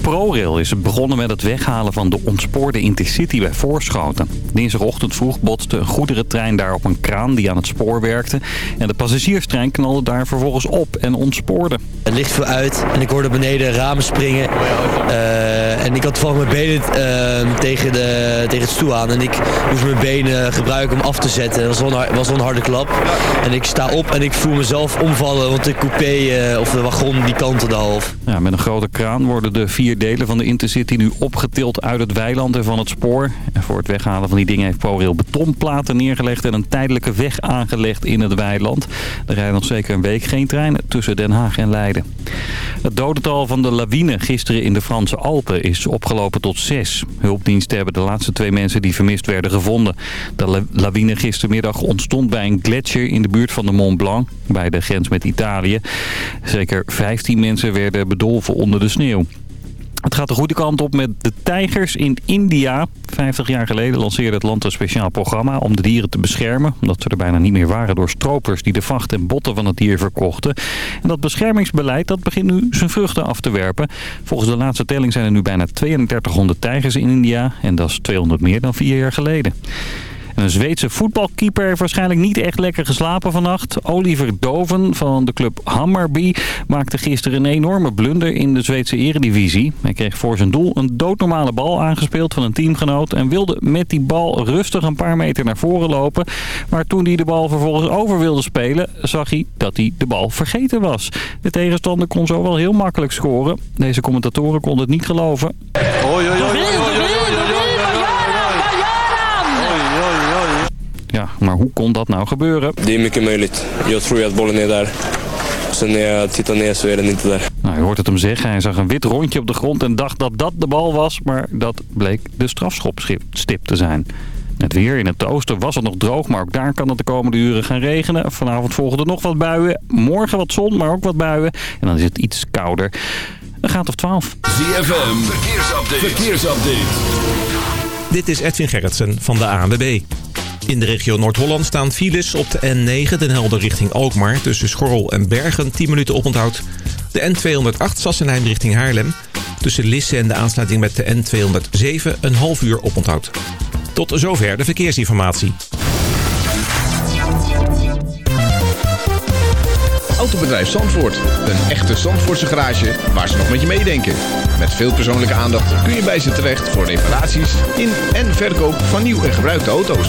ProRail is begonnen met het weghalen van de ontspoorde Intercity bij Voorschoten. Dinsdagochtend vroeg botste een goederentrein daar op een kraan die aan het spoor werkte. En de passagierstrein knalde daar vervolgens op en ontspoorde. Het licht viel uit en ik hoorde beneden ramen springen. Uh, en ik had toevallig mijn benen uh, tegen, de, tegen het stoel aan. En ik moest mijn benen gebruiken om af te zetten. Dat was was een harde klap. En ik sta op en ik voel mezelf omvallen, want de coupé uh, of de wagon die kantelde half. Ja, met een grote kraan worden de vier delen van de Intercity nu opgetild uit het weiland en van het spoor. En voor het weghalen van die dingen heeft ProRail betonplaten neergelegd en een tijdelijke weg aangelegd in het weiland. Er rijden nog zeker een week geen treinen tussen Den Haag en Leiden. Het dodental van de lawine gisteren in de Franse Alpen is opgelopen tot zes. Hulpdiensten hebben de laatste twee mensen die vermist werden gevonden. De lawine gistermiddag ontstond bij een gletsjer in de buurt van de Mont Blanc, bij de grens met Italië. Zeker 15 mensen werden bedolven onder de sneeuw. Het gaat de goede kant op met de tijgers in India. 50 jaar geleden lanceerde het land een speciaal programma om de dieren te beschermen. Omdat ze er bijna niet meer waren door stropers die de vacht en botten van het dier verkochten. En dat beschermingsbeleid dat begint nu zijn vruchten af te werpen. Volgens de laatste telling zijn er nu bijna 3200 tijgers in India. En dat is 200 meer dan vier jaar geleden. Een Zweedse voetbalkeeper heeft waarschijnlijk niet echt lekker geslapen vannacht. Oliver Doven van de club Hammarby maakte gisteren een enorme blunder in de Zweedse eredivisie. Hij kreeg voor zijn doel een doodnormale bal aangespeeld van een teamgenoot... en wilde met die bal rustig een paar meter naar voren lopen. Maar toen hij de bal vervolgens over wilde spelen... zag hij dat hij de bal vergeten was. De tegenstander kon zo wel heel makkelijk scoren. Deze commentatoren konden het niet geloven. Oei, oei, oei, maar hoe kon dat nou gebeuren? Det är mycket möjligt. Jag tror att bollen är daar. Sen när jag tittar ner så är den inte där. Nou, je hoort het hem zeggen. Hij zag een wit rondje op de grond en dacht dat dat de bal was. Maar dat bleek de strafschopstip te zijn. Het weer in het oosten was het nog droog, maar ook daar kan het de komende uren gaan regenen. Vanavond volgen er nog wat buien. Morgen wat zon, maar ook wat buien. En dan is het iets kouder. Een graad of 12. ZFM, verkeersupdate. verkeersupdate. Dit is Edwin Gerritsen van de ANWB. In de regio Noord-Holland staan files op de N9, Den Helder richting Alkmaar... tussen Schorrel en Bergen, 10 minuten oponthoud. De N208 Sassenheim richting Haarlem. Tussen Lisse en de aansluiting met de N207 een half uur oponthoud. Tot zover de verkeersinformatie. Autobedrijf Zandvoort. Een echte Zandvoortse garage waar ze nog met je meedenken. Met veel persoonlijke aandacht kun je bij ze terecht voor reparaties in en verkoop van nieuw en gebruikte auto's.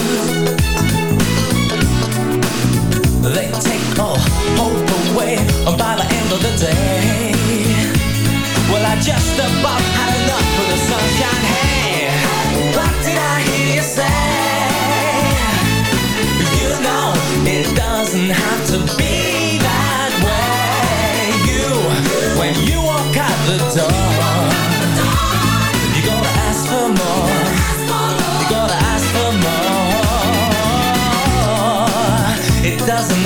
all hope away by the end of the day. Well, I just about had enough of the sunshine. Hey, what did I hear you say? You know, it doesn't have to be that way. You, when you walk out the door, you gotta ask for more. You gotta ask for more. It doesn't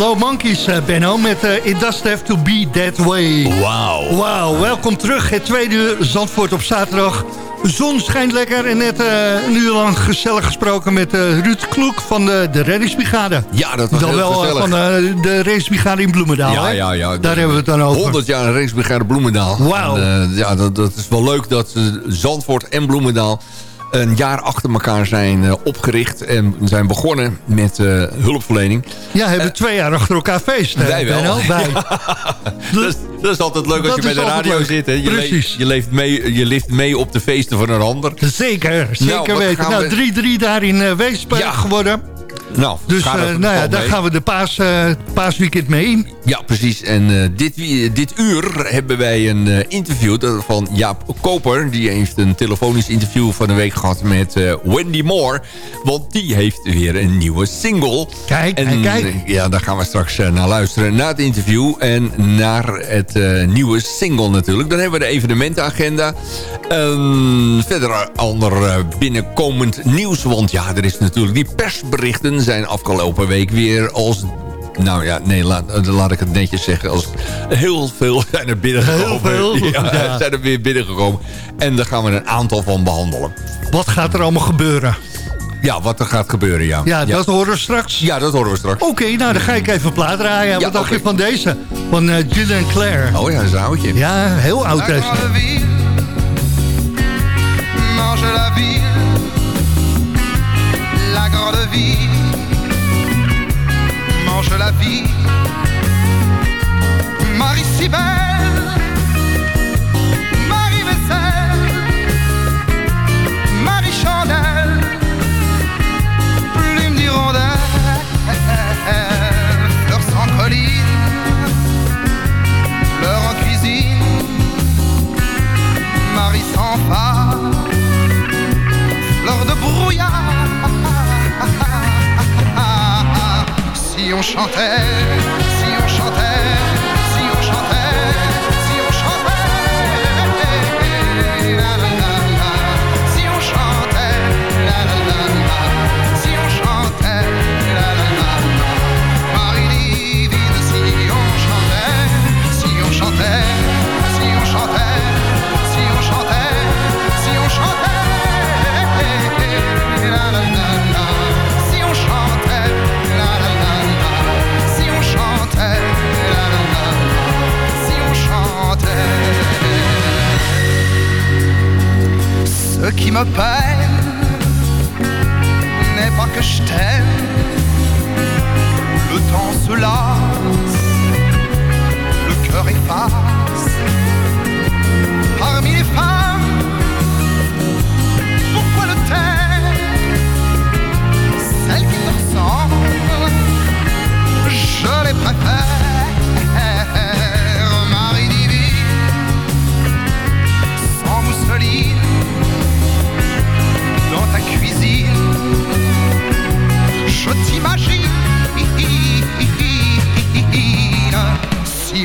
Blow Monkeys, eh, Benno, met eh, It Doesn't Have To Be That Way. Wauw. Wauw, welkom terug. Het tweede uur Zandvoort op zaterdag. De zon schijnt lekker en net eh, een uur lang gezellig gesproken met Ruud Kloek van de, de reddingsbrigade. Ja, dat was Dan heel wel gezellig. van de racebrigade in Bloemendaal, Ja, hè? ja, ja. Daar hebben we het dan over. 100 jaar Rijksbrigade Bloemendaal. Wauw. Ja, dat, dat is wel leuk dat Zandvoort en Bloemendaal een jaar achter elkaar zijn eh, opgericht. En zijn begonnen met eh, hulpverlening. Ja, hebben we twee jaar achter elkaar feest. eh, Wij wel. Dat is, dat is altijd leuk als je bij de radio leuk. zit. Hè. Je, Precies. leeft, je, leeft mee, je leeft mee op de feesten van een ander. Zeker, zeker Nou, weten. Nou, we- 3-3 daar in eh Weesp eh, Ja. geworden. Nou, Dus eh, nou ja, daar mee. gaan we de paas, eh, paasweekend mee in. Ja, precies. En eh, dit, dit uur hebben wij een interview van Jaap Koper. Die heeft een telefonisch interview van de week gehad met Wendy Moore. Want die heeft weer een nieuwe single. Kijk, en, kijk, kijk. Ja, daar gaan we straks naar luisteren. Na het interview en naar het nieuwe single natuurlijk. Dan hebben we de evenementenagenda. En verder ander binnenkomend nieuws. Want ja, er is natuurlijk die persberichten zijn afgelopen week weer als nou ja, nee, laat, eh, laat ik het netjes zeggen. Als, heel veel zijn er binnengekomen. Heel veel, Ja, ja. zijn er weer binnengekomen. En daar gaan we een aantal van behandelen. Wat gaat er allemaal gebeuren? Ja, wat er gaat gebeuren, ja. Ja, dat horen we straks. Ja, dat horen we straks. Oké, nou dan ga ik even plaat draaien. Ja, Wat dacht je van deze? Van eh Gillian Claire. Oh ja, dat is een oudje. Ja, heel oud La deze. grande ville mange la ville, la grande ville mange la vie. Marie si chantait, me peine n'est pas que je t'aime. Le temps se lave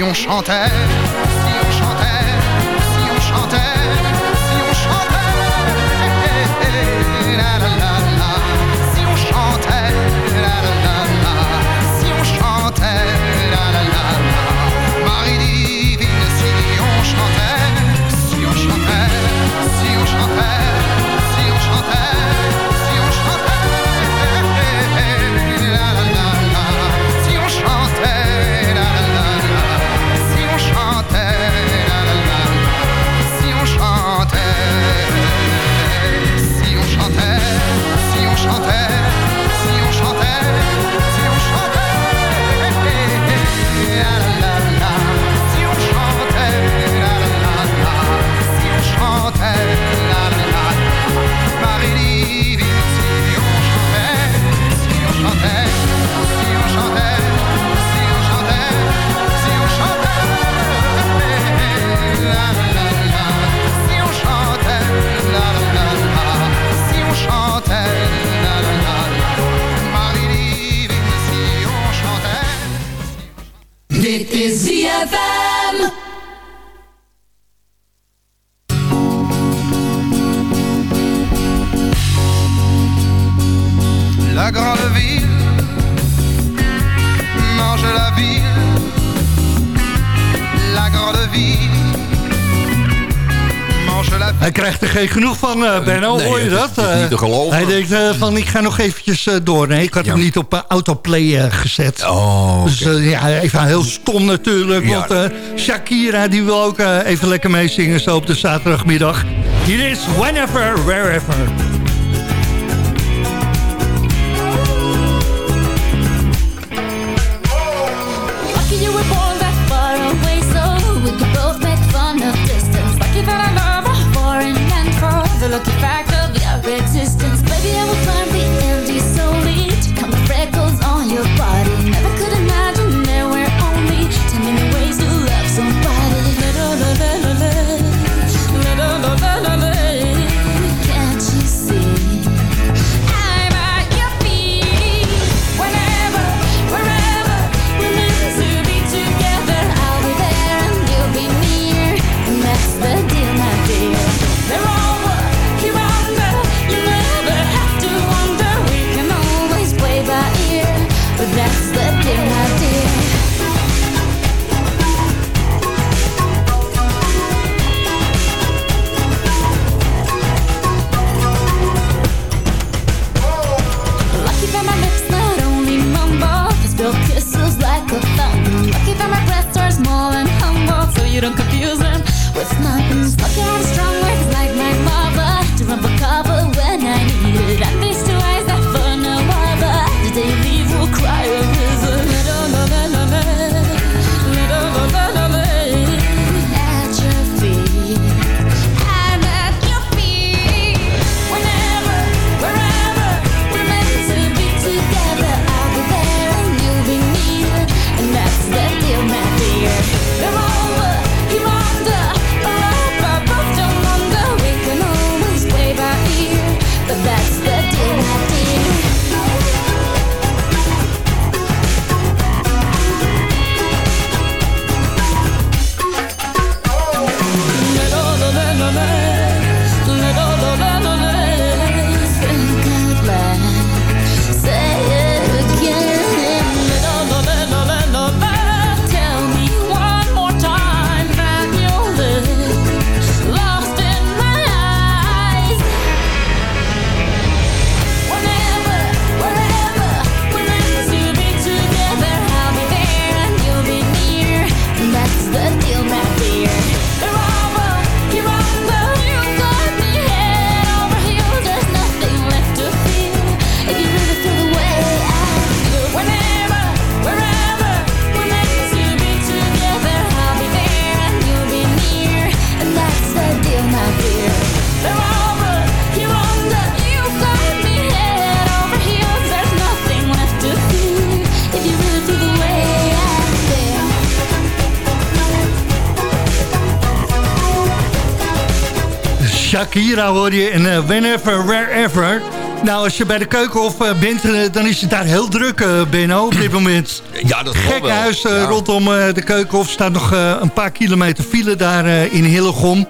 On chantait. van, uh, Benno. Hoor je dat? niet eh, te geloven. Hij denkt eh, van, ik ga nog eventjes door. Nee, ik had hem niet op autoplay gezet. Oh, okay. Dus ja, even heel stom natuurlijk. Want Shakira die wil ook even lekker meezingen zo op de zaterdagmiddag. Hier is Whenever, Wherever. Shakira hoor je en eh, Whenever, Wherever. Nou, als je bij de Keukenhof eh, bent, eh, dan is het daar heel druk, eh, Benno, op dit moment. Ja, dat Gekke wel. huis Ja. rondom de Keukenhof. staat nog een paar kilometer file daar in Hillegom.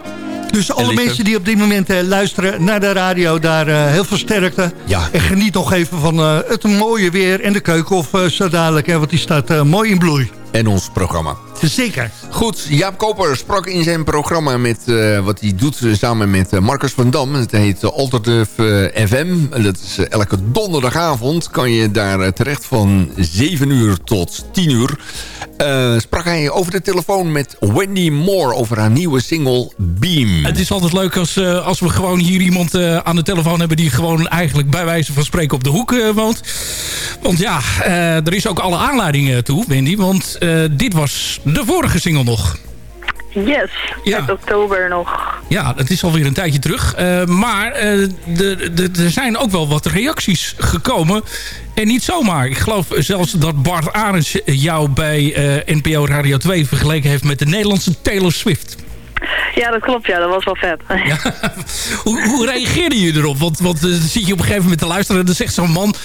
Dus alle mensen die op dit moment luisteren naar de radio, daar heel veel sterkte. Ja. En geniet nog even van het mooie weer en de Keukenhof zo dadelijk. Hè, want die staat mooi in bloei. En ons programma. Zeker. Goed, Jaap Koper sprak in zijn programma met eh, wat hij doet eh, samen met eh, Marcus van Dam. Het heet Alternative FM. Dat is elke donderdagavond kan je daar terecht van 7 uur tot 10 uur. Sprak hij over de telefoon met Wendy Moore over haar nieuwe single Beam. Het is altijd leuk als, als we gewoon hier iemand aan de telefoon hebben... die gewoon eigenlijk bij wijze van spreken op de hoek woont. Want ja, er is ook alle aanleidingen toe, Wendy. Want dit was de vorige single nog. Yes, Ja. uit oktober nog. Ja, het is alweer een tijdje terug. Eh, maar eh, er zijn ook wel wat reacties gekomen. En niet zomaar. Ik geloof zelfs dat Bart Arends jou bij eh, NPO Radio 2 vergeleken heeft met de Nederlandse Taylor Swift. Ja, dat klopt, ja, dat was wel vet. Hoe, hoe reageerde je erop? Want, want dan zit je op een gegeven moment te luisteren en dan zegt zo'n man...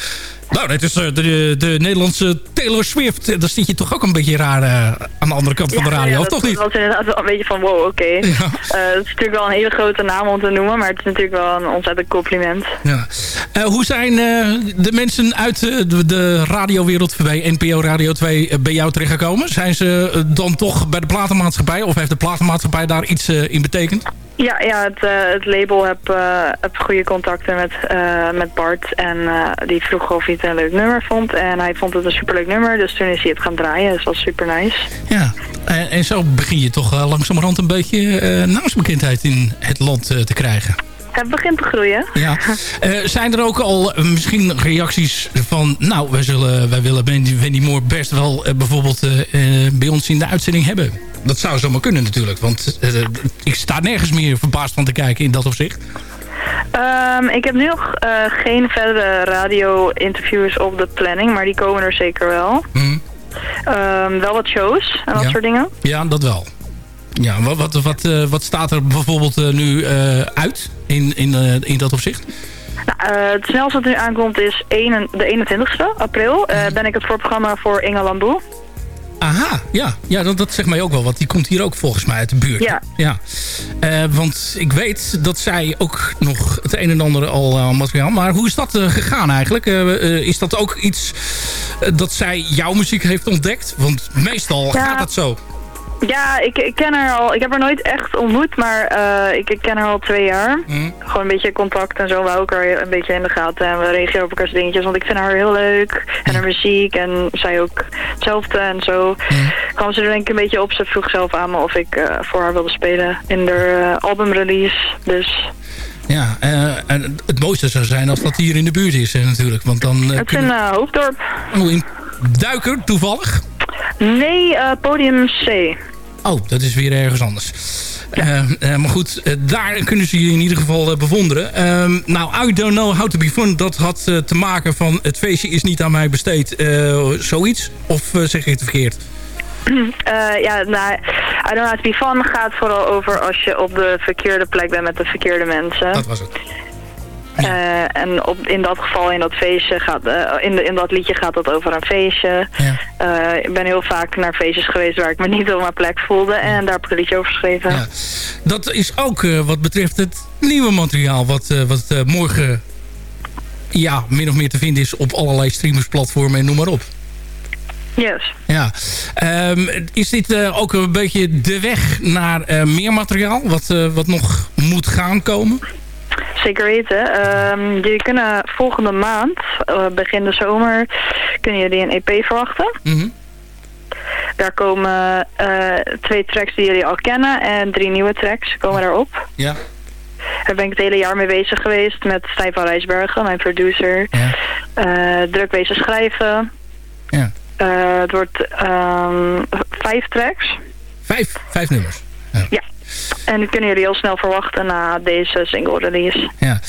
Nou, dit is eh, de, de Nederlandse Taylor Swift. En Dan zit je toch ook een beetje raar eh, aan de andere kant van de radio, ja, of dat toch niet? was inderdaad wel een beetje van wow, oké. Eh, het is natuurlijk wel een hele grote naam om te noemen, maar het is natuurlijk wel een ontzettend compliment. Ja. Eh, hoe zijn eh, de mensen uit eh, de, de radiowereld bij NPO Radio 2 eh, bij jou terechtgekomen? Zijn ze eh, dan toch bij de platenmaatschappij? Of heeft de platenmaatschappij daar iets eh, in betekend? Ja, ja het, eh, het label heb, eh, heb goede contacten met, eh, met Bart en die vroeg of hij het een leuk nummer vond. En hij vond het een superleuk nummer, dus toen is hij het gaan draaien. Dus dat was super nice. Ja, en, en zo begin je toch langzamerhand een beetje naamsbekendheid in het land te krijgen. Het begint te groeien. Ja. Zijn er ook al misschien reacties van... nou, wij, zullen, wij willen Wendy, Moore best wel bijvoorbeeld bij ons in de uitzending hebben? Dat zou zomaar kunnen natuurlijk. Want eh, ik sta nergens meer verbaasd van te kijken in dat opzicht. Ehm, ik heb nu nog eh, geen verdere radio-interviews op de planning, maar die komen er zeker wel. Ehm, wel wat shows en dat Ja. soort dingen. Ja, dat wel. Ja, wat, wat, wat, eh, wat staat er bijvoorbeeld nu uit in, in, in dat opzicht? Nou, het snelste wat nu aankomt is 1, de 21ste april. eh, ben ik het voorprogramma voor Inge Lamboe. Aha, ja, ja dat, dat zegt mij ook wel. Want die komt hier ook volgens mij uit de buurt. Ja. ja. Eh, want ik weet dat zij ook nog het een en ander al materiaal... Maar hoe is dat eh, gegaan eigenlijk? Is dat ook iets dat zij jouw muziek heeft ontdekt? Want meestal Ja. gaat dat zo. Ja, ik, ik ken haar al. Ik heb haar nooit echt ontmoet, maar eh, ik, ik ken haar al twee jaar. Gewoon een beetje contact en zo. We houden elkaar een beetje in de gaten en we reageren op elkaars dingetjes. Want ik vind haar heel leuk. En haar muziek en zij ook hetzelfde en zo. kwam ze er denk ik een beetje op. Ze vroeg zelf aan me of ik eh, voor haar wilde spelen in de eh, albumrelease. Dus Ja, en het mooiste zou zijn als dat hier in de buurt is natuurlijk. Want dan het is in Hoofddorp. Oh, in Duiker toevallig? Nee, podium C. Oh, dat is weer ergens anders. Eh, eh, maar goed, eh, daar kunnen ze je in ieder geval eh, bewonderen. Ehm, nou, I don't know how to be fun. Dat had te maken van het feestje is niet aan mij besteed. zoiets? Of zeg ik het verkeerd? Ja, nou, I don't know how to be fun gaat vooral over als je op de verkeerde plek bent met de verkeerde mensen. Dat was het. Eh, en op, in dat geval, in dat feestje gaat, eh, in, de, in dat liedje gaat het over een feestje. Eh, ik ben heel vaak naar feestjes geweest waar ik me niet op mijn plek voelde. En daar heb ik een liedje over geschreven. Dat is ook wat betreft het nieuwe materiaal... wat, wat morgen ja, min of meer te vinden is op allerlei streamersplatformen en noem maar op. Yes. Ja. Ehm, is dit ook een beetje de weg naar meer materiaal... Wat, wat nog moet gaan komen? Zeker weten. Ehm, jullie kunnen volgende maand, eh, begin de zomer, kunnen jullie een EP verwachten. Mhm. Daar komen eh, twee tracks die jullie al kennen en drie nieuwe tracks komen daarop. Ja. Daar ben ik het hele jaar mee bezig geweest met Stijn van Rijsbergen, mijn producer. Eh, druk bezig schrijven. Ja. Het wordt ehm, vijf tracks. Vijf, vijf nummers. Ja. En die kunnen jullie heel snel verwachten na deze single release. Ja.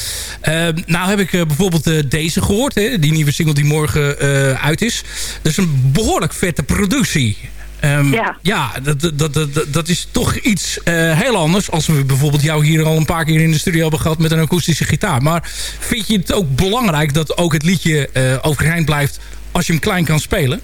Ehm, nou heb ik eh, bijvoorbeeld eh, deze gehoord. Hè, die nieuwe single die morgen eh, uit is. Dat is een behoorlijk vette productie. Ehm, Ja. ja dat, dat, dat, dat, dat is toch iets heel anders... als we bijvoorbeeld jou hier al een paar keer in de studio hebben gehad... met een akoestische gitaar. Maar vind je het ook belangrijk dat ook het liedje overeind blijft... als je hem klein kan spelen?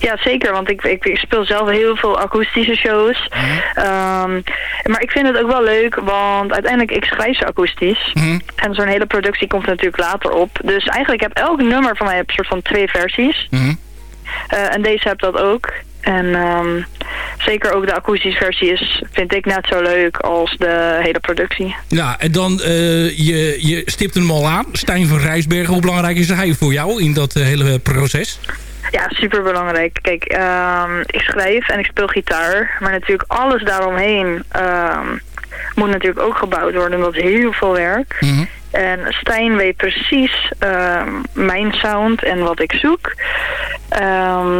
Ja, zeker, want ik, ik, ik speel zelf heel veel akoestische shows. Ehm, maar ik vind het ook wel leuk, want uiteindelijk, ik schrijf ze akoestisch. En zo'n hele productie komt natuurlijk later op. Dus eigenlijk heb elk nummer van mij een soort van twee versies. Eh, en deze heb dat ook. En ehm, zeker ook de akoestische versie is, vind ik net zo leuk als de hele productie. Ja, en dan, eh, je, je stipt hem al aan. Stijn van Rijsbergen, hoe belangrijk is hij voor jou in dat eh, hele proces? Ja, super belangrijk. Kijk, ehm, ik schrijf en ik speel gitaar. Maar natuurlijk alles daaromheen ehm, moet natuurlijk ook gebouwd worden. En dat is heel veel werk. En Stijn weet precies ehm, mijn sound en wat ik zoek.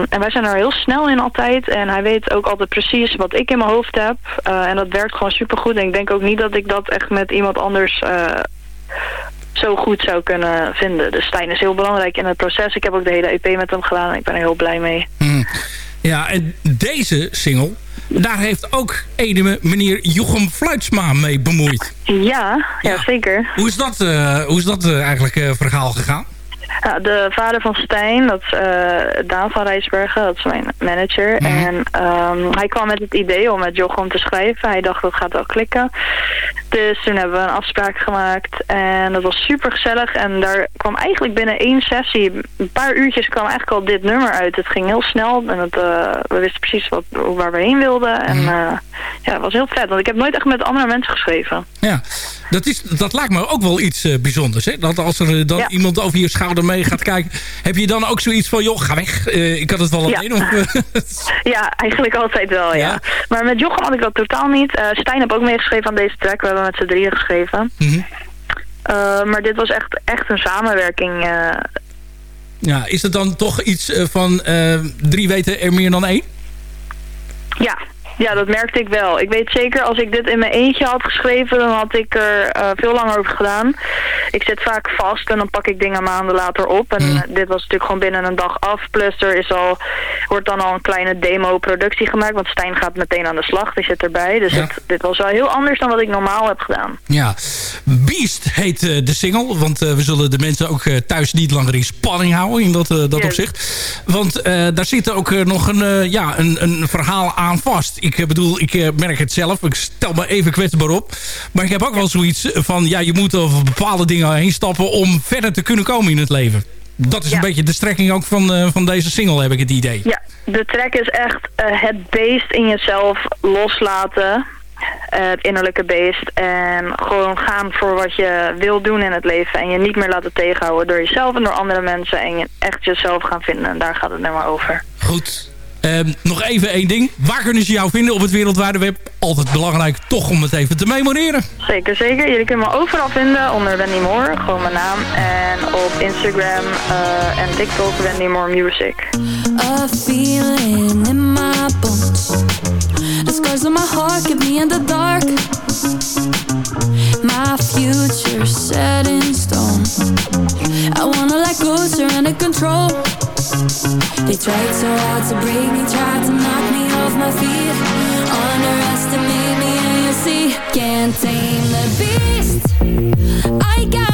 En wij zijn er heel snel in altijd. En hij weet ook altijd precies wat ik in mijn hoofd heb. Eh, en dat werkt gewoon supergoed. En ik denk ook niet dat ik dat echt met iemand anders eh, zo goed zou kunnen vinden. Dus Stijn is heel belangrijk in het proces. Ik heb ook de hele EP met hem gedaan en ik ben er heel blij mee. Mhm. Ja, en deze single, daar heeft ook ene meneer Jochem Fluitsma mee bemoeid. Ja, ja, zeker. Hoe is dat, eh, hoe is dat eh, eigenlijk eh, verhaal gegaan? Ja, de vader van Stijn, dat is eh, Daan van Rijsbergen, dat is mijn manager. En ehm, hij kwam met het idee om met Jochem te schrijven. Hij dacht dat gaat wel klikken. Dus toen hebben we een afspraak gemaakt en dat was super gezellig. En daar kwam eigenlijk binnen één sessie, een paar uurtjes kwam eigenlijk al dit nummer uit. Het ging heel snel en het, eh, we wisten precies wat, waar we heen wilden. En eh, ja, het was heel vet, want ik heb nooit echt met andere mensen geschreven. Ja, dat, is, dat lijkt me ook wel iets bijzonders. Hè? Dat als er dan iemand over je schouder mee gaat kijken... heb je dan ook zoiets van, joh, ga weg. Eh, ik had het wel alleen. Of, eh, Ja, eigenlijk altijd wel, ja. Maar met Jochem had ik dat totaal niet. Eh Stijn heb ook meegeschreven aan deze track. We hebben met z'n drieën geschreven. Mhm. Eh, maar dit was echt, echt een samenwerking. ja, is het dan toch iets van drie weten er meer dan één? ja. Ja, dat merkte ik wel. Ik weet zeker, als ik dit in mijn eentje had geschreven... dan had ik er eh, veel langer over gedaan. Ik zit vaak vast en dan pak ik dingen maanden later op. En eh, dit was natuurlijk gewoon binnen een dag af. Plus er is al, wordt dan al een kleine demo-productie gemaakt. Want Stijn gaat meteen aan de slag. Die zit erbij. Dus Ja. het- dit was wel heel anders dan wat ik normaal heb gedaan. Ja, Beast heet eh, de single. Want we zullen de mensen ook thuis niet langer in spanning houden in dat, dat Yes. opzicht. Want daar zit ook nog een, ja, een, een verhaal aan vast. Ik eh, bedoel, ik eh, merk het zelf. Ik stel me even kwetsbaar op. Maar ik heb ook wel zoiets van... ja, je moet over bepaalde dingen heen stappen... om verder te kunnen komen in het leven. Dat is een beetje de strekking ook van, eh, van deze single, heb ik het idee. Ja, de track is echt het beest in jezelf loslaten. Het innerlijke beest. En gewoon gaan voor wat je wil doen in het leven. En je niet meer laten tegenhouden door jezelf en door andere mensen. En je echt jezelf gaan vinden. En daar gaat het nummer over. Goed. Ehm, nog even één ding. Waar kunnen ze jou vinden op het wereldwijde web? Altijd belangrijk toch om het even te memoreren. Zeker, zeker. Jullie kunnen me overal vinden onder Wendy Moore. Gewoon mijn naam. En op Instagram eh, en TikTok Wendy Moore Music. A feeling in my bones. The scars on my heart me in the dark. My future set in stone. I wanna let go, surrender control. They tried so hard to break me, tried to knock me off my feet. Me and you see, can't tame the beast. I got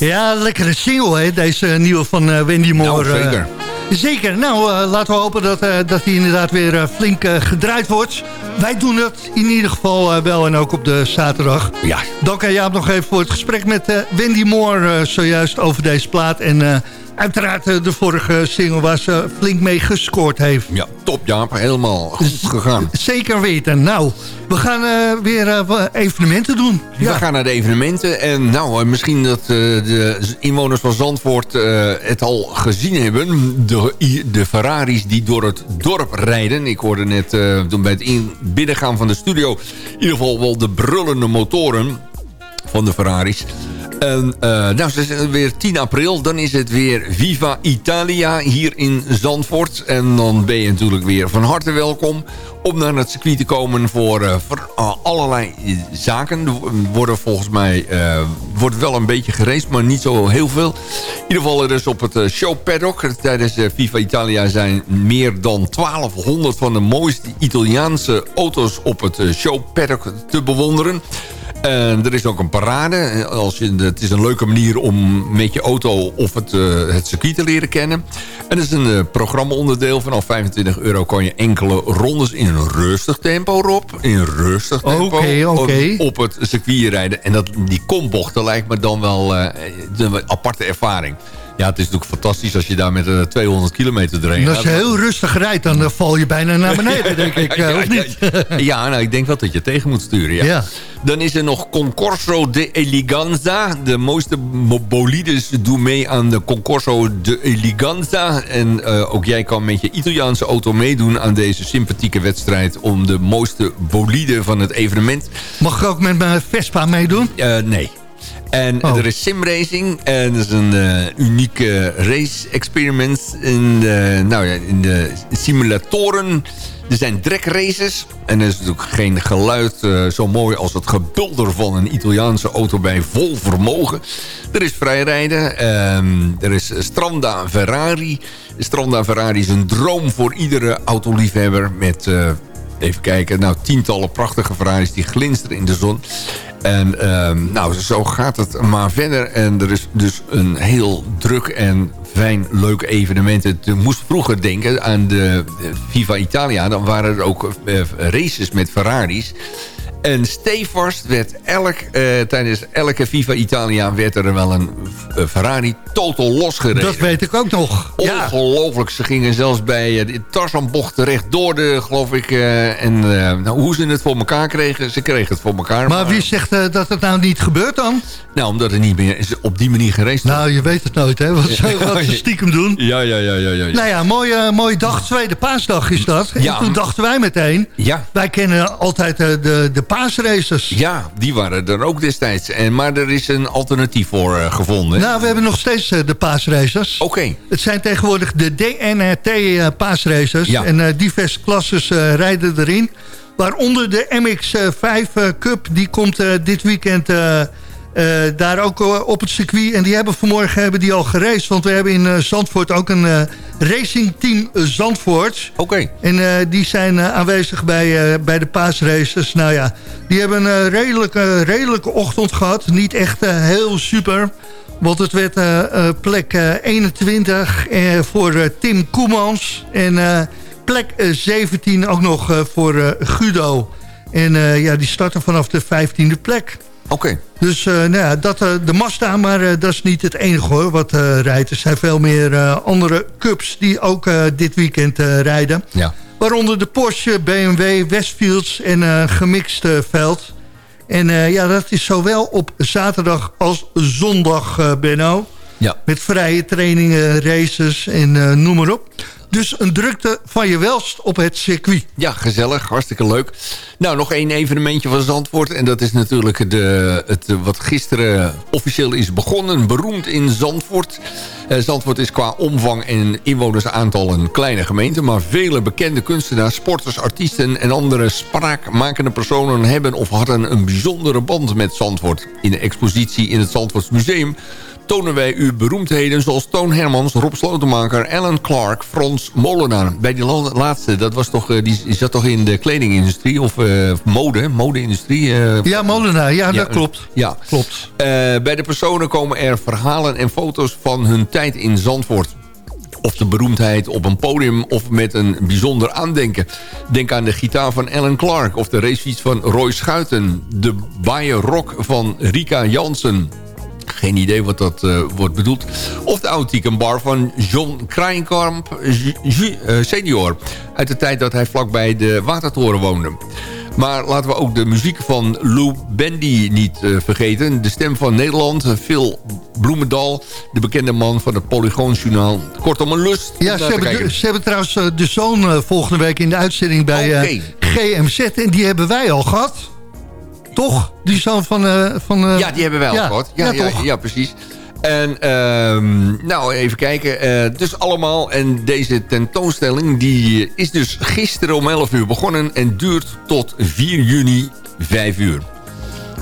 Ja, lekkere single, hè, deze nieuwe van eh, Wendy Moore. Nou, eh. zeker. zeker. Nou, eh, laten we hopen dat, eh, dat hij inderdaad weer flink gedraaid wordt. Wij doen dat in ieder geval wel en ook op de zaterdag. Ja. Dank aan Jaap nog even voor het gesprek met Wendy Moore zojuist over deze plaat. En uiteraard eh, de vorige single waar ze flink mee gescoord heeft. Ja, top Jaap. Helemaal goed gegaan. Zeker weten. Nou, we gaan eh, weer eh, evenementen doen. We gaan naar de evenementen. En nou, misschien dat de inwoners van Zandvoort het al gezien hebben. De, de Ferraris die door het dorp rijden. Ik hoorde net toen bij het in, binnengaan van de studio... in ieder geval wel de brullende motoren van de Ferraris. En eh, nou, ze zijn weer 10 april. Dan is het weer Viva Italia hier in Zandvoort. En dan ben je natuurlijk weer van harte welkom om naar het circuit te komen voor, eh, eh, allerlei zaken. Worden volgens mij wordt wel een beetje gereisd, maar niet zo heel veel. In ieder geval er is op het show paddock tijdens Viva Italia zijn meer dan 1200 van de mooiste Italiaanse auto's op het show paddock te bewonderen. En er is ook een parade. Als je, het is een leuke manier om met je auto of het, eh, het circuit te leren kennen. En is een eh, programmaonderdeel. Vanaf 25 euro kan je enkele rondes in een rustig tempo, Rob. In rustig tempo. Oké, oké. Op, op het circuit rijden. En dat, die kombochten lijkt me dan wel eh, een aparte ervaring. Ja, het is natuurlijk fantastisch als je daar met eh 200 kilometer doorheen En als gaat. je heel rustig rijdt, dan eh, val je bijna naar beneden, denk ik. eh, of niet? Ja, nou, ik denk wel dat je tegen moet sturen. Ja. Ja. Dan is er nog Concorso de Eleganza. De mooiste mo- bolides doen mee aan de Concorso de Eleganza. En eh, ook jij kan met je Italiaanse auto meedoen aan deze sympathieke wedstrijd... om de mooiste bolide van het evenement. Mag ik ook met mijn Vespa meedoen? Nee. En Oh. er is simracing. En dat is een eh, unieke race experiment in de, nou ja, in de simulatoren. Er zijn races En er is natuurlijk geen geluid eh, zo mooi als het gebulder van een Italiaanse auto bij vol vermogen. Er is vrijrijden. ehm, er is Stranda Ferrari. Stranda Ferrari is een droom voor iedere autoliefhebber met... eh, Even kijken, nou tientallen prachtige Ferraris die glinsteren in de zon. En ehm, nou, zo gaat het maar verder. En er is dus een heel druk en fijn, leuk evenement. Het moest vroeger denken aan de eh, Viva Italia. Dan waren er ook eh, races met Ferraris. En stevast werd elk, eh, tijdens elke Viva Italia werd er wel een Ferrari totaal losgereden. Dat weet ik ook nog. Ongelooflijk. Ze gingen zelfs bij eh, de Tarzanbocht terecht door de, geloof ik. eh, en nou, hoe ze het voor elkaar kregen, ze kregen het voor elkaar. Maar wie zegt dat het nou niet gebeurt dan? Nou, omdat het niet meer is op die manier gereisd wordt. Nou, je weet het nooit, hè? Wat, ze- wat ze stiekem doen. Ja, ja, ja, ja. ja, ja. Nou ja, mooie, mooie dag. Tweede paasdag is dat. En Ja. toen dachten wij meteen... Ja. Wij kennen altijd de, de paasraces. Ja, die waren er ook destijds. En, maar er is een alternatief voor eh, gevonden. Nou, we hebben nog steeds eh, de paasraces. Oké. Het zijn tegenwoordig de DNRT eh, paasraces. Ja. En diverse klasses rijden erin. Waaronder de MX-5 eh, Cup. Die komt dit weekend eh, daar ook eh, op het circuit. En die hebben vanmorgen hebben die al geraced. Want we hebben in eh, Zandvoort ook een racingteam Zandvoort. Oké. En die zijn aanwezig bij, bij de paasraces. Nou ja, die hebben een redelijke, redelijke ochtend gehad. Niet echt heel super. Want het werd plek eh, 21 eh, voor Tim Koemans. En plek eh, 17 ook nog voor Guido. En ja, die starten vanaf de 15e plek. Oké. Dus eh, nou ja, dat, eh, de Mazda, maar eh, dat is niet het enige hoor wat rijdt. Er zijn veel meer andere cups die ook dit weekend rijden. Ja. Waaronder de Porsche, BMW, Westfields en gemixt veld. En ja, dat is zowel op zaterdag als zondag, Benno. Ja. Met vrije trainingen, races en noem maar op. Dus een drukte van je welst op het circuit. Ja, gezellig. Hartstikke leuk. Nou, nog één evenementje van Zandvoort. En dat is natuurlijk de, het, wat gisteren officieel is begonnen. Beroemd in Zandvoort. Eh, Zandvoort is qua omvang en inwonersaantal een kleine gemeente. Maar vele bekende kunstenaars, sporters, artiesten en andere spraakmakende personen... hebben of hadden een bijzondere band met Zandvoort. In de expositie in het Zandvoorts Museum tonen wij u beroemdheden zoals Toon Hermans, Rob Slotenmaker, Alan Clark, Frans Molenaar. Bij die la- laatste, dat was toch, eh, die zat toch in de kledingindustrie of eh, mode, mode-industrie? eh, Ja, Molenaar, ja, dat klopt. Ja. Klopt. Bij de personen komen er verhalen en foto's van hun tijd in Zandvoort. Of de beroemdheid op een podium of met een bijzonder aandenken. Denk aan de gitaar van Alan Clark of de racefiets van Roy Schuiten. De Bayer Rock van Rika Jansen. Geen idee wat dat eh, wordt bedoeld. Of de authentieke bar van John Krijnkamp eh, senior. Uit de tijd dat hij vlakbij de Watertoren woonde. Maar laten we ook de muziek van Lou Bendy niet eh, vergeten. De stem van Nederland, Phil Bloemendal. De bekende man van het Polygoonjournaal. Kortom, een lust Ja, ze hebben, de- ze hebben trouwens de zoon volgende week in de uitzending bij GMZ. En die hebben wij al gehad. Toch? Die zoon van... eh, van eh, Ja, die hebben wij al ja, gehad. Ja, ja, ja, toch? ja, precies. En ehm, nou, even kijken. Eh, dus allemaal. En deze tentoonstelling die is dus gisteren om 11 uur begonnen... en duurt tot 4 juni 5 uur.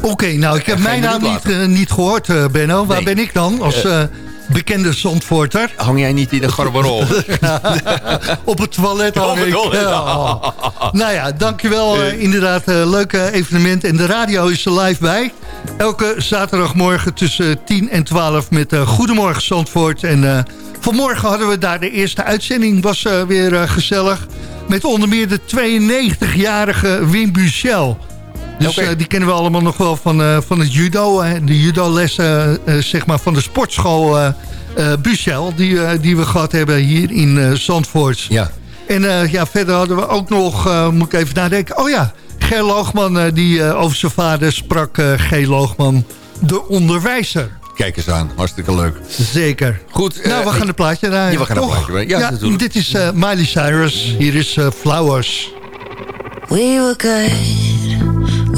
Oké, nou, ik heb mijn naam niet, niet gehoord, eh, Benno. Waar Nee. ben ik dan als bekende Zandvoorter? Hang jij niet in de garderobe? Op het toilet hang ik. oh. Nou ja, dankjewel. eh, inderdaad, eh leuke evenement. En de radio is er live bij. Elke zaterdagmorgen tussen 10 en 12 met eh, Goedemorgen Zandvoort. En vanmorgen hadden we daar de eerste uitzending. Was weer gezellig. Met onder meer de 92-jarige Wim Buchel. Dus eh, die kennen we allemaal nog wel van, eh, van het judo. hè. de judolessen eh, zeg maar van de sportschool Buchel. Die, eh, die we gehad hebben hier in eh, Zandvoort. Ja. En eh, ja, verder hadden we ook nog, eh, moet ik even nadenken. Oh ja, Ger Loogman, die eh, over zijn vader sprak. eh G. Loogman, de onderwijzer. Kijk eens aan, hartstikke leuk. Zeker. Goed. nou, we gaan een plaatje draaien. Ja, we gaan een plaatje draaien. Ja, natuurlijk. dit is eh, Miley Cyrus. Hier is Flowers. We were good,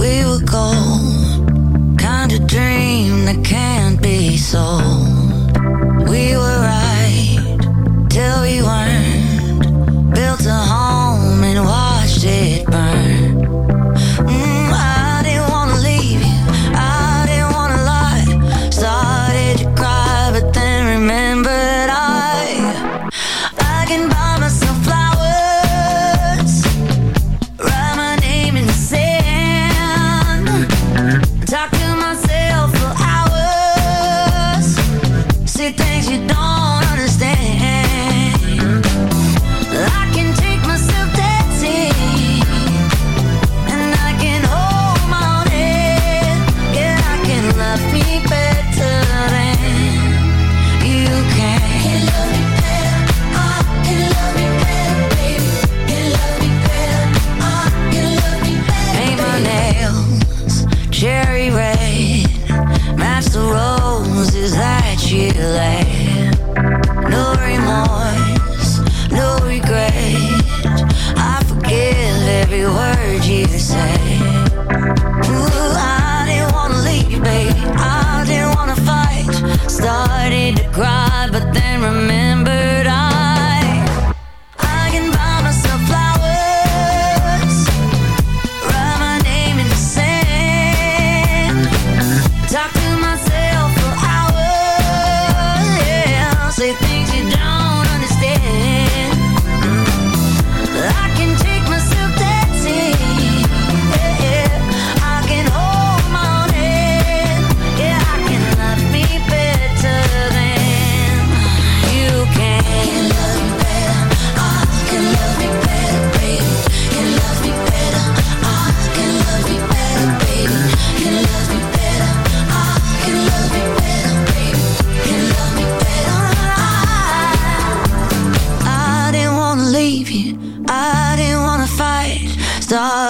we were gold. Kind of dream that can't be sold. We were right till we weren't.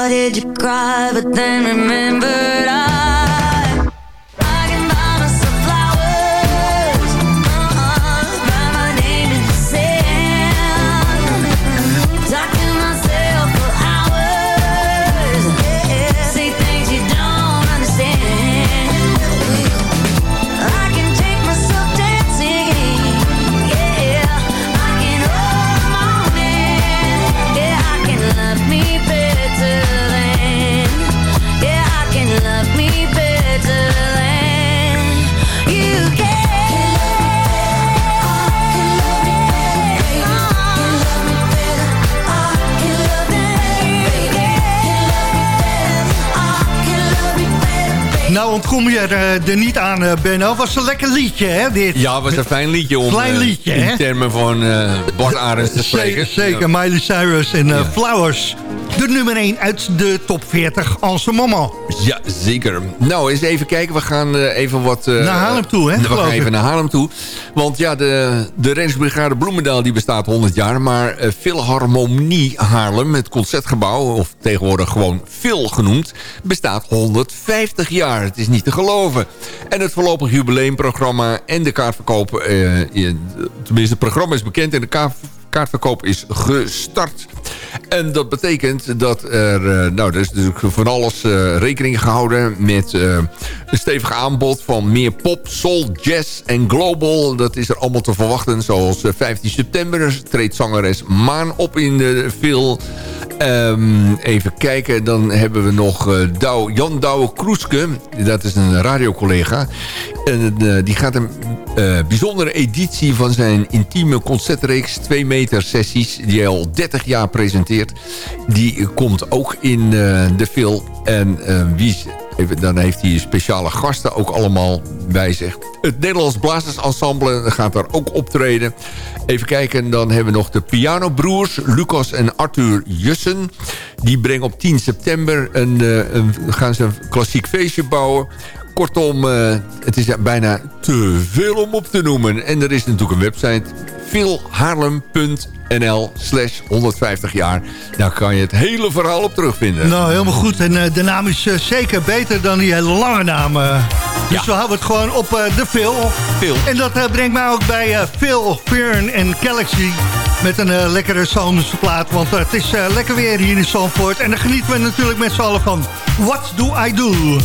Started to cry, but then remembered Ontkom je er, eh, er niet aan, eh, Benno. Was een lekker liedje, hè, dit? Ja, was een fijn liedje om Klein eh, liedje, in hè? termen van Bart Arends te spreken. Zeker. Miley Cyrus en Flowers. De nummer 1 uit de top 40 en ce moment. Ja, zeker. Nou, eens even kijken. We gaan eh, even wat... eh, Naar Haarlem toe, hè, We gaan even ik. naar Haarlem toe. Want ja, de, de Rensbrigade Bloemendaal die bestaat 100 jaar. Maar eh, Philharmonie Haarlem, het concertgebouw... of tegenwoordig gewoon Phil genoemd... bestaat 150 jaar. Het is niet te geloven. En het voorlopig jubileumprogramma en de kaartverkoop... eh, in- tenminste, het programma is bekend en de kaart kaartverkoop is gestart. En dat betekent dat er... eh, nou, er is natuurlijk van alles eh, rekening gehouden... met eh, een stevig aanbod van meer pop, soul, jazz en global. Dat is er allemaal te verwachten. Zoals eh, 15 september treedt zangeres Maan op in de film. Ehm, even kijken, dan hebben we nog eh, Douw, Jan Douwe Kroeske. Dat is een radiocollega. En die gaat een eh, bijzondere editie van zijn intieme concertreeks... 2 meter sessies, die hij al 30 jaar presenteert. Die komt ook in eh, de film. En eh, wie dan heeft hij speciale gasten ook allemaal bij zich. Het Nederlands Blazersensemble gaat daar ook optreden. Even kijken, dan hebben we nog de pianobroers... Lucas en Arthur Jussen. Die brengen op 10 september een, een, gaan ze een klassiek feestje bouwen. Kortom, eh, het is bijna te veel om op te noemen. En er is natuurlijk een website philhaarlem.nl slash 150 jaar. Daar kan je het hele verhaal op terugvinden. Nou, helemaal goed. En eh, de naam is eh, zeker beter dan die hele lange naam. Dus we houden het gewoon op eh, de Phil. Phil. En dat brengt mij ook bij eh, Phil, Fern en Galaxy. Met een eh, lekkere zomerse plaat. Want het is eh, lekker weer hier in Zandvoort. En dan genieten we natuurlijk met z'n allen van What Do I Do? No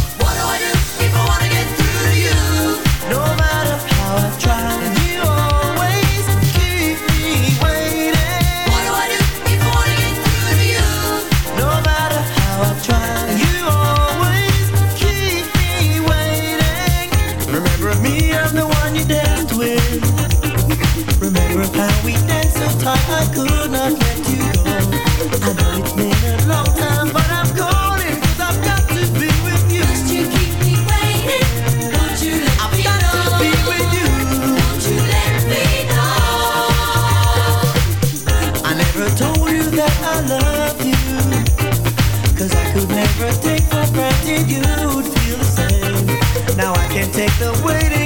take the waiting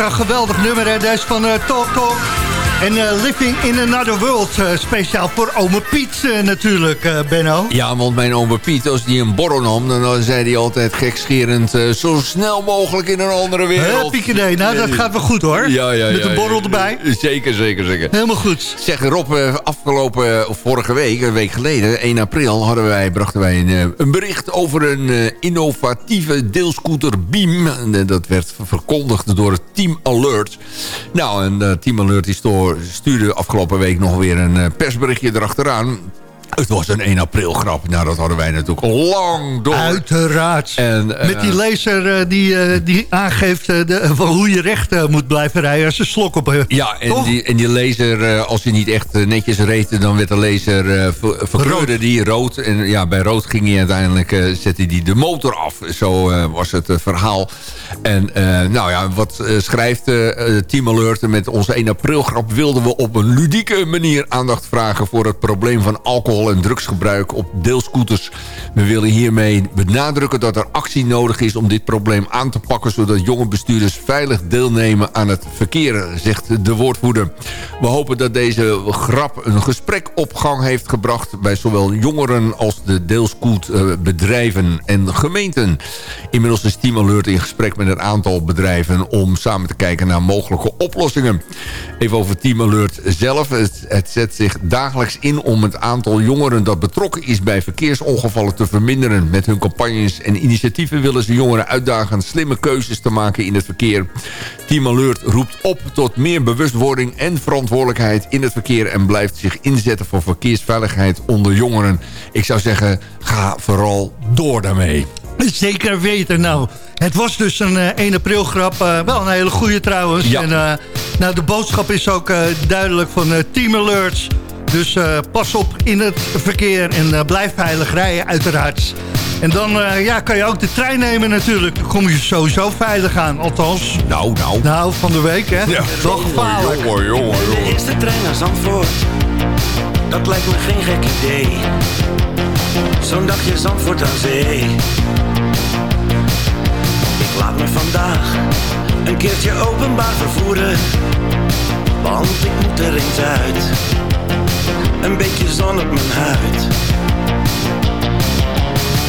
Een geweldig nummer, hè? Deze van eh, Talk Talk. En eh, Living in Another World, eh, speciaal voor ome Piet eh, natuurlijk, Benno. Ja, want mijn oma Piet, als die een borrel nam... dan zei hij altijd gekscherend... zo snel mogelijk in een andere wereld. Hè, Piekenee, nou dat gaat wel goed hoor. Ja, ja, Met ja, een borrel erbij. Zeker, zeker, zeker. Helemaal goed. Zeg Rob, afgelopen of vorige week, een week geleden, 1 april, hadden wij, brachten wij een, een bericht over een innovatieve deelscooter Beam. En, dat werd verkondigd door het Team Alert. Nou, en Team Alert die sto- stuurde afgelopen week nog weer een eh, persberichtje erachteraan. Het was een 1 april grap. Nou, dat hadden wij natuurlijk lang door. Uiteraard. En, eh, Met die laser eh, die, eh, die aangeeft de, van hoe je recht moet blijven rijden als je slok op hebt. Ja, en Toch? die, en die laser, als hij niet echt netjes reed... dan werd de laser ver- verkleurde die rood. En ja, bij rood ging hij uiteindelijk, zette hij de motor af. Zo was het verhaal. En nou ja, wat schrijft Team Alert met onze 1 april grap... wilden we op een ludieke manier aandacht vragen... voor het probleem van alcohol en drugsgebruik op deelscooters. We willen hiermee benadrukken dat er actie nodig is... om dit probleem aan te pakken... zodat jonge bestuurders veilig deelnemen aan het verkeer, zegt de woordvoerder. We hopen dat deze grap een gesprek op gang heeft gebracht... bij zowel jongeren als de deelscootbedrijven en gemeenten. Inmiddels is Team Alert in gesprek met een aantal bedrijven... om samen te kijken naar mogelijke oplossingen. Even over Team Alert zelf. Het, het zet zich dagelijks in om het aantal jongeren dat betrokken is bij verkeersongevallen te verminderen. Met hun campagnes en initiatieven willen ze jongeren uitdagen slimme keuzes te maken in het verkeer. Team Alert roept op tot meer bewustwording en verantwoordelijkheid in het verkeer... en blijft zich inzetten voor verkeersveiligheid onder jongeren. Ik zou zeggen, ga vooral door daarmee. Zeker weten. Nou, het was dus een eh, 1 april grap. eh, wel een hele goede trouwens. Ja. En, eh, nou, de boodschap is ook eh, duidelijk van eh, Team Alerts. Dus eh, pas op in het verkeer en eh, blijf veilig rijden uiteraard. En dan eh, ja, kan je ook de trein nemen natuurlijk. Dan kom je sowieso veilig aan. Althans, Nou, nou. nou van de week hè. Ja. Wel gevaarlijk. Jongen, jongen, De jongen. eerste trein naar Zandvoort, dat lijkt me geen gek idee. Zo'n dagje Zandvoort aan zee. Ik laat me vandaag een keertje openbaar vervoeren. Want ik moet er eens uit. Een beetje zon op mijn huid.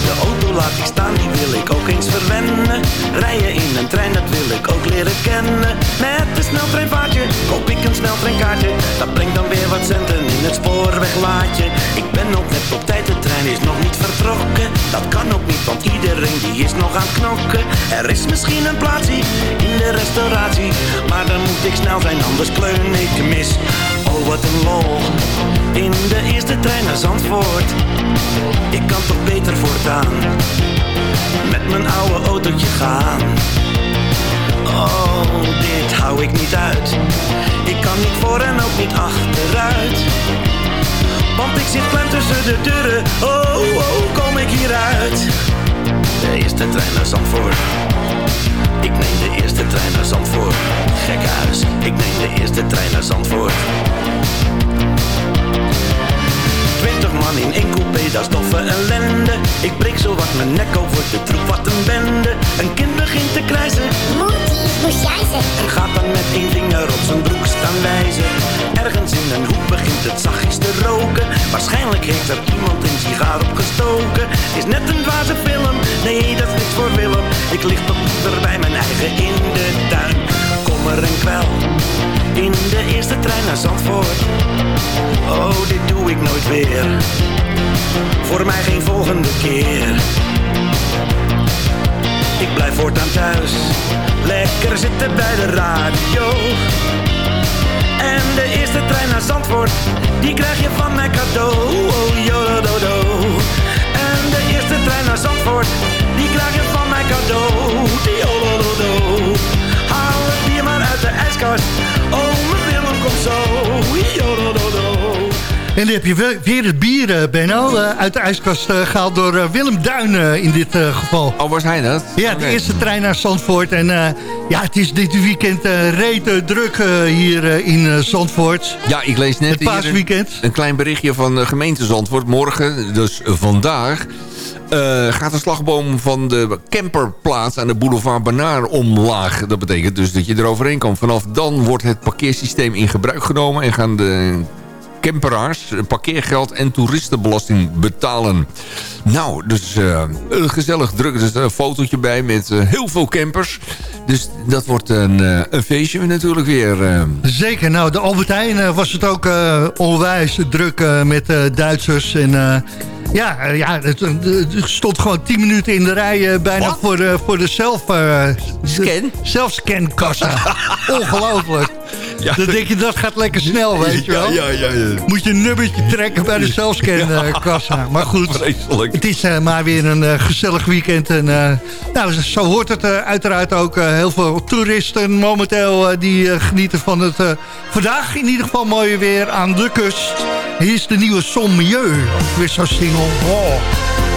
De auto laat ik staan, die wil ik ook eens verwennen. Rijden in een trein, dat wil ik ook leren kennen. Met een sneltreinvaartje koop ik een sneltreinkaartje. Dat brengt dan weer wat centen in het spoorweglaadje. Ik ben ook net op tijd, de trein is nog niet vertrokken. Dat kan ook niet, want iedereen die is nog aan het knokken. Er is misschien een plaatsje in de restauratie. Maar dan moet ik snel zijn, anders kleun ik mis. Oh, wat een lol. In de eerste trein naar Zandvoort. Ik kan toch beter voortaan met mijn oude autootje gaan. Oh, dit hou ik niet uit. Ik kan niet voor en ook niet achteruit. Want ik zit klem tussen de deuren. Oh, oh, kom ik hieruit? De eerste trein naar Zandvoort. Ik neem de eerste trein naar Zandvoort. Gekke huis, ik neem de eerste trein naar Zandvoort. Man in één coupé, dat is doffe ellende. Ik breek zo wat mijn nek over de troep, wat een bende. Een kind begint te krijzen. Moetie, moest jij zeggen. En gaat dan met één vinger op zijn broek staan wijzen. Ergens in een hoek begint het zachtjes te roken. Waarschijnlijk heeft er iemand een sigaar opgestoken. Is net een dwaze film, nee dat is niks voor Willem. Ik toch liever bij mijn eigen in de tuin. Kommer en kwel, in de eerste trein naar Zandvoort. Oh, dit doe ik nooit weer. Voor mij geen volgende keer. Ik blijf voortaan thuis, lekker zitten bij de radio. En de eerste trein naar Zandvoort, die krijg je van mij cadeau. Oh, jodododo. En de eerste trein naar Zandvoort, die krijg je van mij cadeau. Jodododo. Bier maar uit de ijskast. Oh, mijn Willem komt zo. Jodododo. En dan heb je we- weer het bier, eh, Benno, eh, uit de ijskast eh, gehaald door Willem Duin in dit geval. Oh, was hij dat? Ja, de eerste trein naar Zandvoort. En ja, het is dit weekend rete druk hier in Zandvoort. Ja, ik lees net Het hier een- paasweekend. Een, klein berichtje van de gemeente Zandvoort. Morgen, dus vandaag... gaat de slagboom van de camperplaats aan de boulevard Banaar omlaag. Dat betekent dus dat je eroverheen kan. Vanaf dan wordt het parkeersysteem in gebruik genomen... en gaan de camperaars parkeergeld en toeristenbelasting betalen. Nou, dus eh, een gezellig druk. Er is een fotootje bij met eh, heel veel campers. Dus dat wordt een, eh, een feestje natuurlijk weer. eh. Zeker, nou, de Albert Heijn eh, was het ook eh, onwijs druk eh, met eh, Duitsers. En eh, ja, eh, ja het, het stond gewoon 10 minuten in de rij eh, bijna voor de, voor de zelf... eh, Scan? Zelfscankassa. Ongelooflijk. Dan denk je, dat gaat lekker snel, weet je wel. Ja, ja, ja. ja. Moet je een nummertje trekken bij de zelfscankassa. Maar goed, Vreselijk. het is eh, maar weer een eh, gezellig weekend. En, eh, nou, zo hoort het uiteraard ook. heel veel toeristen momenteel die genieten van het vandaag in ieder geval mooie weer aan de kust. Hier is de nieuwe Son Milieu. Weer zo'n single. Oh.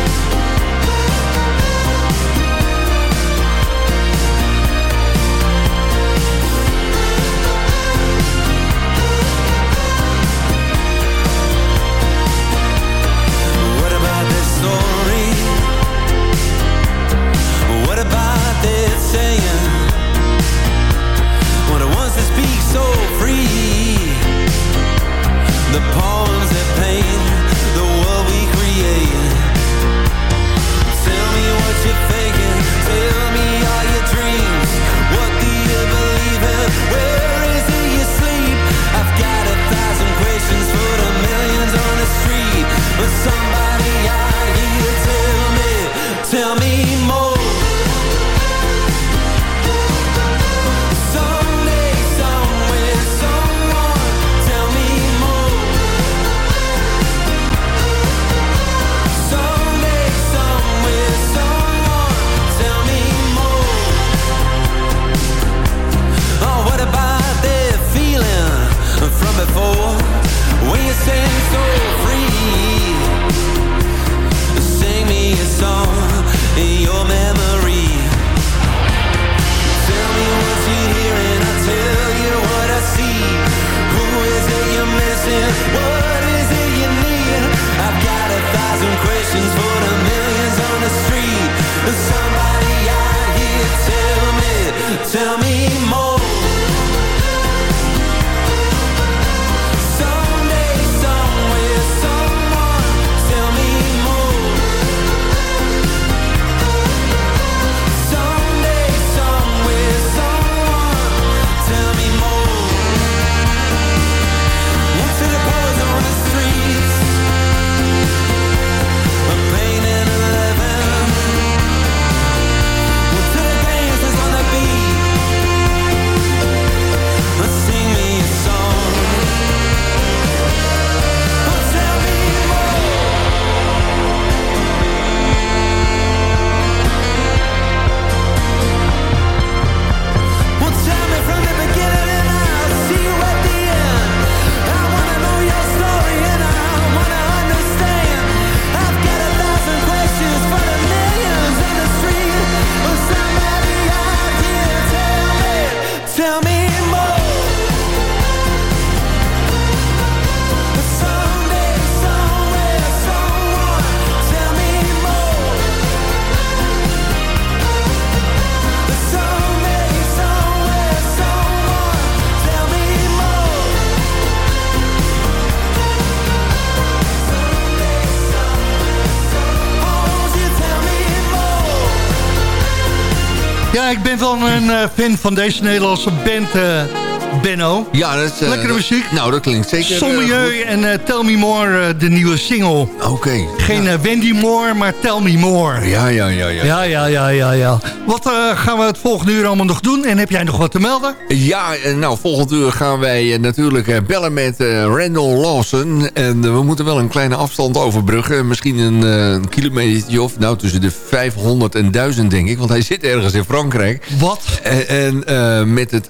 Ik ben wel een eh, fan van deze Nederlandse band, eh, Benno. Ja, dat is... eh, Lekkere muziek. Nou, dat klinkt zeker... eh, Sommelieu en eh, Tell Me More, de nieuwe single. Oké. Geen Wendy Moore, maar Tell Me More. Ja, ja, ja, ja. Ja, ja, ja, ja, ja. Wat gaan we het volgende uur allemaal nog doen? En heb jij nog wat te melden? Ja, nou, volgend uur gaan wij natuurlijk bellen met Randall Lawson. En we moeten wel een kleine afstand overbruggen. Misschien een, een kilometer of, nou, tussen de 500 en 1000, denk ik. Want hij zit ergens in Frankrijk. Wat? En, en met het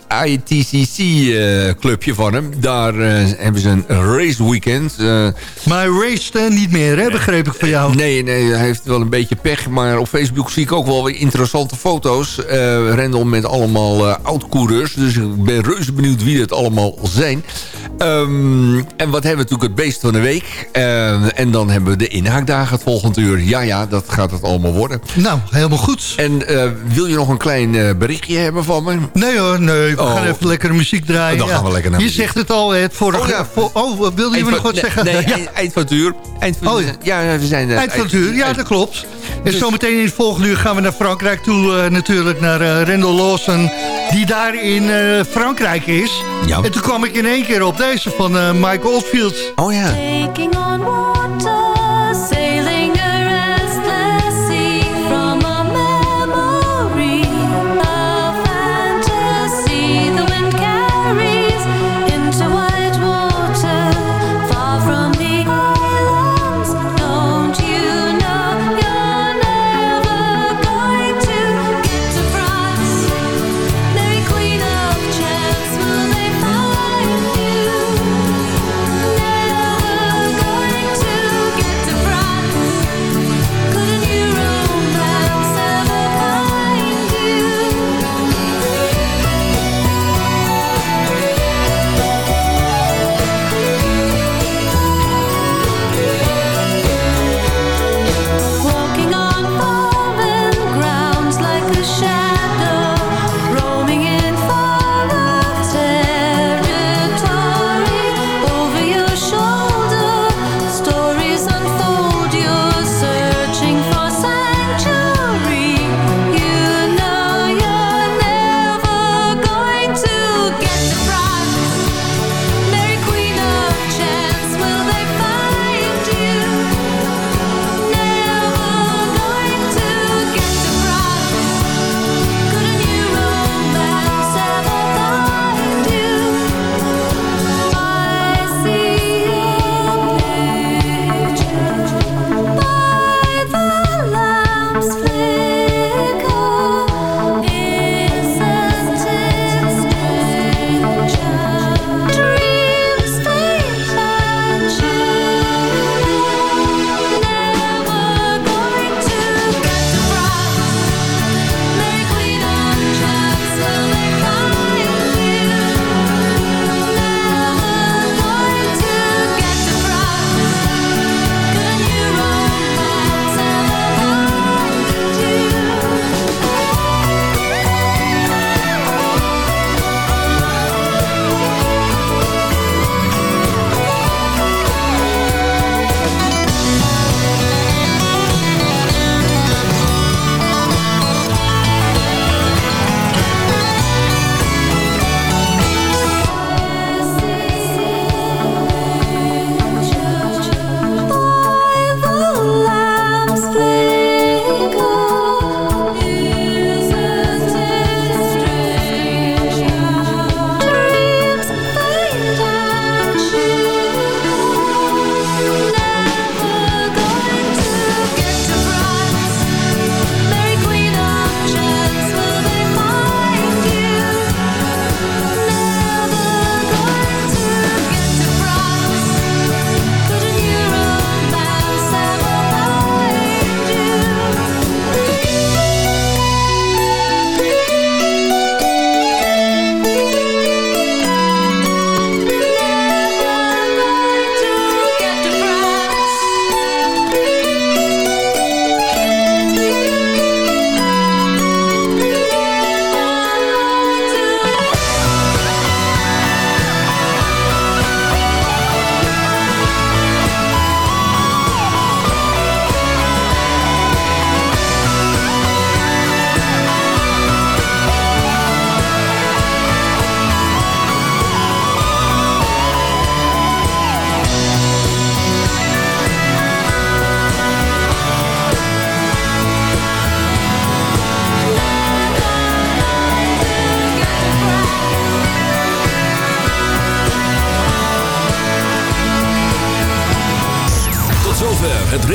ITCC-clubje van hem. Daar eh, hebben ze een race weekend. eh, Maar raced eh, niet meer, hè? begreep ik van jou. Nee, nee, hij heeft wel een beetje pech. Maar op Facebook zie ik ook wel weer interessante foto's. Rendel met allemaal oud-coureurs. Dus ik ben reuze benieuwd wie het allemaal zijn. Ehm, en wat hebben we natuurlijk het beest van de week. En dan hebben we de inhaakdagen het volgende uur. Ja, ja, dat gaat het allemaal worden. Nou, helemaal goed. En wil je nog een klein berichtje hebben van me? Nee hoor, nee. We Oh. gaan even lekkere muziek draaien. Dan gaan we lekker naar Je muziek. zegt het al, hè, het vorige... Oh, ja. voor- oh, wilde je me nog wat zeggen? Nee, Ja. eind, van het uur. Eind van, Oh, ja. ja. we zijn... Eind van het uur, ja, dat klopt. En zometeen in het volgende uur gaan we naar Frankrijk toe. eh, natuurlijk naar eh Rendel Lawson, die daar in eh, Frankrijk is. Ja. En toen kwam ik in één keer op deze van eh, Mike Oldfield. Oh ja. Taking on water,